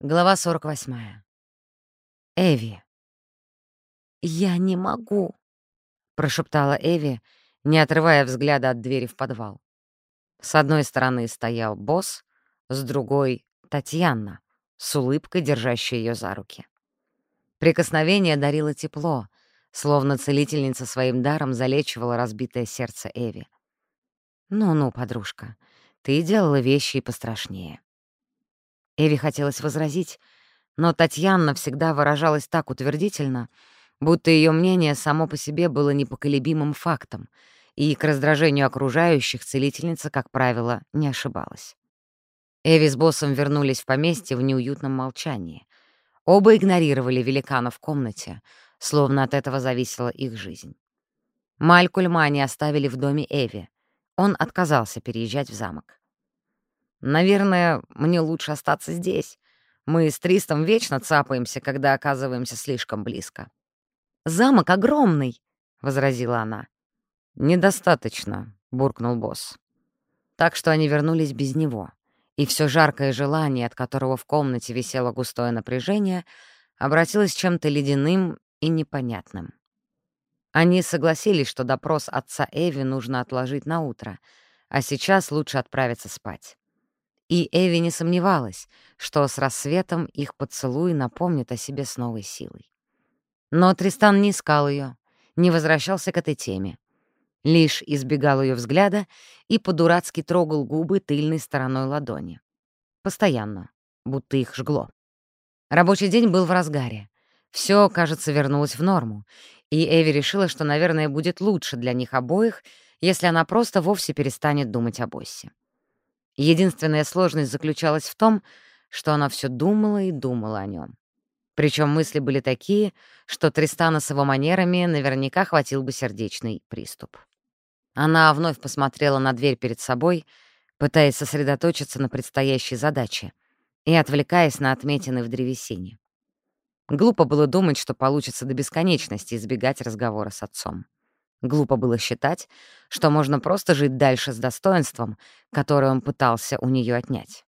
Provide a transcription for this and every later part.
Глава 48. Эви. «Я не могу», — прошептала Эви, не отрывая взгляда от двери в подвал. С одной стороны стоял босс, с другой — Татьяна, с улыбкой держащая ее за руки. Прикосновение дарило тепло, словно целительница своим даром залечивала разбитое сердце Эви. «Ну-ну, подружка, ты делала вещи и пострашнее». Эви хотелось возразить, но Татьяна всегда выражалась так утвердительно, будто ее мнение само по себе было непоколебимым фактом, и к раздражению окружающих целительница, как правило, не ошибалась. Эви с боссом вернулись в поместье в неуютном молчании. Оба игнорировали великана в комнате, словно от этого зависела их жизнь. Малькульма оставили в доме Эви. Он отказался переезжать в замок. Наверное, мне лучше остаться здесь. Мы с Тристом вечно цапаемся, когда оказываемся слишком близко. «Замок огромный», — возразила она. «Недостаточно», — буркнул босс. Так что они вернулись без него, и все жаркое желание, от которого в комнате висело густое напряжение, обратилось чем-то ледяным и непонятным. Они согласились, что допрос отца Эви нужно отложить на утро, а сейчас лучше отправиться спать. И Эви не сомневалась, что с рассветом их поцелуй напомнит о себе с новой силой. Но Тристан не искал ее, не возвращался к этой теме. Лишь избегал ее взгляда и по-дурацки трогал губы тыльной стороной ладони. Постоянно, будто их жгло. Рабочий день был в разгаре. Все, кажется, вернулось в норму, и Эви решила, что, наверное, будет лучше для них обоих, если она просто вовсе перестанет думать о боссе. Единственная сложность заключалась в том, что она все думала и думала о нем. Причем мысли были такие, что Тристана с его манерами наверняка хватил бы сердечный приступ. Она вновь посмотрела на дверь перед собой, пытаясь сосредоточиться на предстоящей задаче и отвлекаясь на отметины в древесине. Глупо было думать, что получится до бесконечности избегать разговора с отцом. Глупо было считать, что можно просто жить дальше с достоинством, которое он пытался у нее отнять.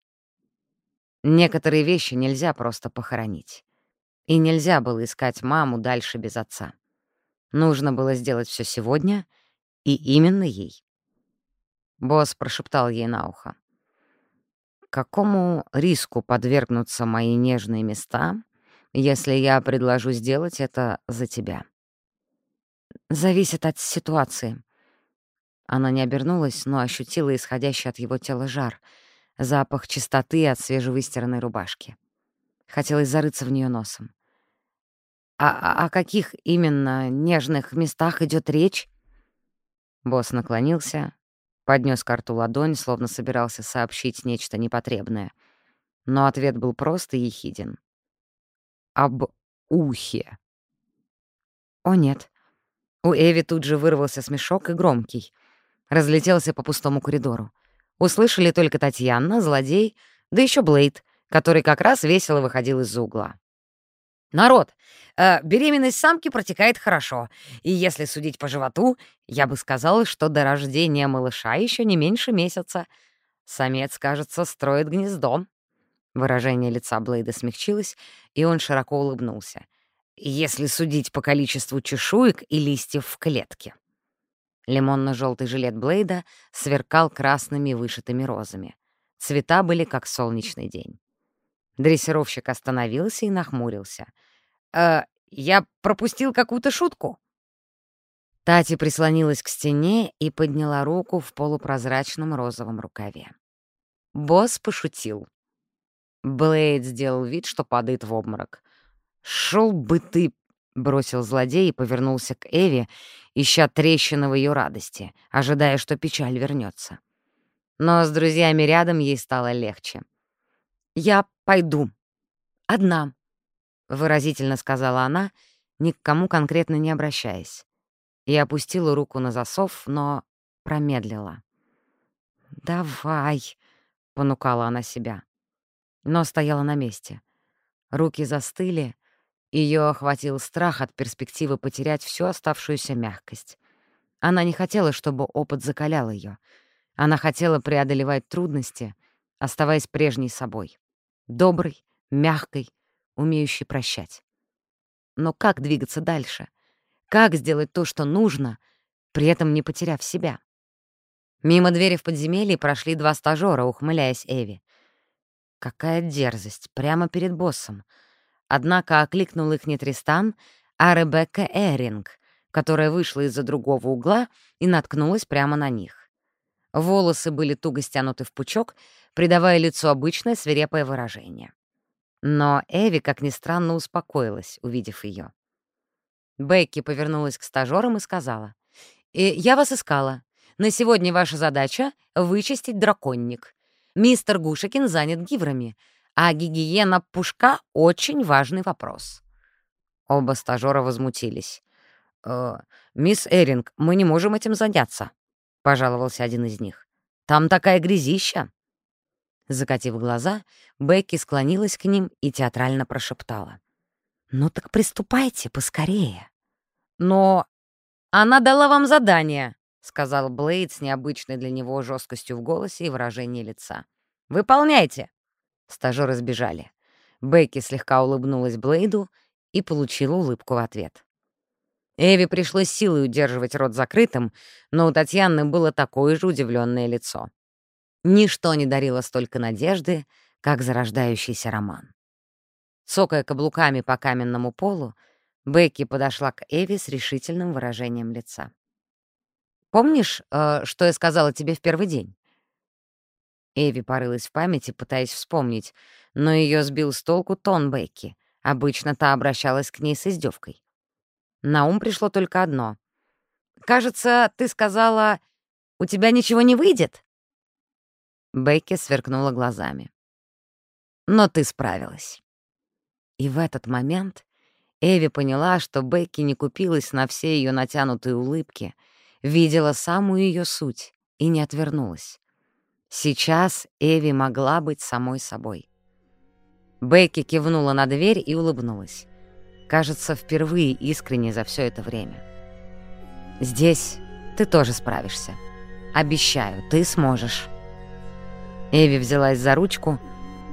Некоторые вещи нельзя просто похоронить. И нельзя было искать маму дальше без отца. Нужно было сделать все сегодня, и именно ей. Босс прошептал ей на ухо. «Какому риску подвергнутся мои нежные места, если я предложу сделать это за тебя?» Зависит от ситуации». Она не обернулась, но ощутила исходящий от его тела жар, запах чистоты от свежевыстиранной рубашки. Хотелось зарыться в нее носом. «А о каких именно нежных местах идет речь?» Босс наклонился, поднес карту ладонь, словно собирался сообщить нечто непотребное. Но ответ был прост и ехиден. «Об ухе». «О, нет. У Эви тут же вырвался смешок и громкий. Разлетелся по пустому коридору. Услышали только Татьяна, злодей, да еще Блейд, который как раз весело выходил из-за угла. «Народ, э, беременность самки протекает хорошо, и если судить по животу, я бы сказала, что до рождения малыша еще не меньше месяца. Самец, кажется, строит гнездо». Выражение лица Блейда смягчилось, и он широко улыбнулся — если судить по количеству чешуек и листьев в клетке. Лимонно-желтый жилет Блейда сверкал красными вышитыми розами. Цвета были как солнечный день. Дрессировщик остановился и нахмурился. «Э, «Я пропустил какую-то шутку?» Тати прислонилась к стене и подняла руку в полупрозрачном розовом рукаве. Босс пошутил. Блейд сделал вид, что падает в обморок. «Шел бы ты!» — бросил злодей и повернулся к Эве, ища трещины в ее радости, ожидая, что печаль вернется. Но с друзьями рядом ей стало легче. «Я пойду. Одна», — выразительно сказала она, ни к кому конкретно не обращаясь. И опустила руку на засов, но промедлила. «Давай», — понукала она себя, но стояла на месте. Руки застыли, ее охватил страх от перспективы потерять всю оставшуюся мягкость. Она не хотела, чтобы опыт закалял ее. Она хотела преодолевать трудности, оставаясь прежней собой. Доброй, мягкой, умеющей прощать. Но как двигаться дальше? Как сделать то, что нужно, при этом не потеряв себя? Мимо двери в подземелье прошли два стажёра, ухмыляясь Эви. Какая дерзость, прямо перед боссом. Однако окликнул их не Тристан, а Ребекка Эринг, которая вышла из-за другого угла и наткнулась прямо на них. Волосы были туго стянуты в пучок, придавая лицу обычное свирепое выражение. Но Эви, как ни странно, успокоилась, увидев ее. Бекки повернулась к стажерам и сказала, «Э, «Я вас искала. На сегодня ваша задача — вычистить драконник. Мистер Гушекин занят гиврами, а гигиена пушка — очень важный вопрос». Оба стажера возмутились. «Э, «Мисс Эринг, мы не можем этим заняться», — пожаловался один из них. «Там такая грязища». Закатив глаза, Бекки склонилась к ним и театрально прошептала. «Ну так приступайте поскорее». «Но она дала вам задание», — сказал Блейд с необычной для него жесткостью в голосе и выражении лица. «Выполняйте!» Стажеры сбежали. Бекки слегка улыбнулась Блейду и получила улыбку в ответ. Эви пришлось силой удерживать рот закрытым, но у Татьяны было такое же удивленное лицо. Ничто не дарило столько надежды, как зарождающийся роман. Цокая каблуками по каменному полу, Бекки подошла к Эви с решительным выражением лица. «Помнишь, э, что я сказала тебе в первый день?» Эви порылась в памяти, пытаясь вспомнить, но ее сбил с толку тон Бекки. Обычно та обращалась к ней с издевкой. На ум пришло только одно. «Кажется, ты сказала, у тебя ничего не выйдет?» Бекки сверкнула глазами. «Но ты справилась». И в этот момент Эви поняла, что Бекки не купилась на все ее натянутые улыбки, видела самую ее суть и не отвернулась. Сейчас Эви могла быть самой собой. Бекки кивнула на дверь и улыбнулась. Кажется, впервые искренне за все это время. «Здесь ты тоже справишься. Обещаю, ты сможешь». Эви взялась за ручку,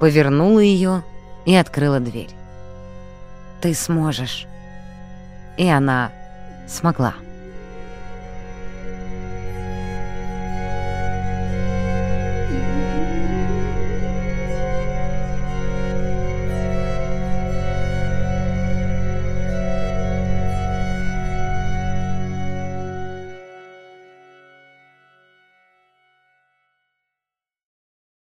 повернула ее и открыла дверь. «Ты сможешь». И она смогла.